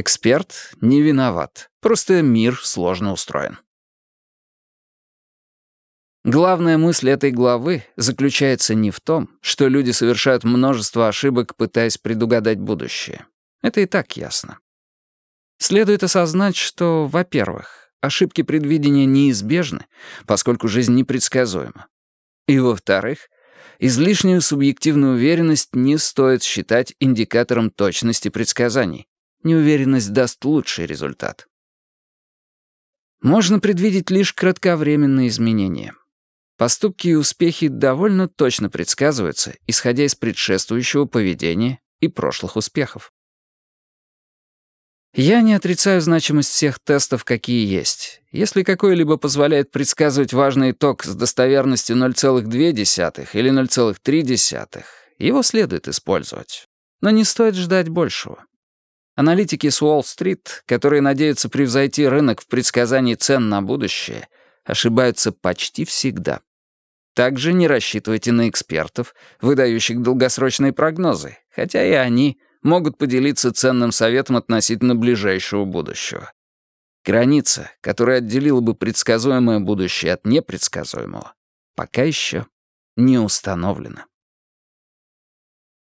Эксперт не виноват, просто мир сложно устроен. Главная мысль этой главы заключается не в том, что люди совершают множество ошибок, пытаясь предугадать будущее. Это и так ясно. Следует осознать, что, во-первых, ошибки предвидения неизбежны, поскольку жизнь непредсказуема. И, во-вторых, излишнюю субъективную уверенность не стоит считать индикатором точности предсказаний. Неуверенность даст лучший результат. Можно предвидеть лишь кратковременные изменения. Поступки и успехи довольно точно предсказываются, исходя из предшествующего поведения и прошлых успехов. Я не отрицаю значимость всех тестов, какие есть. Если какой-либо позволяет предсказывать важный итог с достоверностью 0,2 или 0,3, его следует использовать. Но не стоит ждать большего. Аналитики с Уолл-стрит, которые надеются превзойти рынок в предсказании цен на будущее, ошибаются почти всегда. Также не рассчитывайте на экспертов, выдающих долгосрочные прогнозы, хотя и они могут поделиться ценным советом относительно ближайшего будущего. Граница, которая отделила бы предсказуемое будущее от непредсказуемого, пока еще не установлена.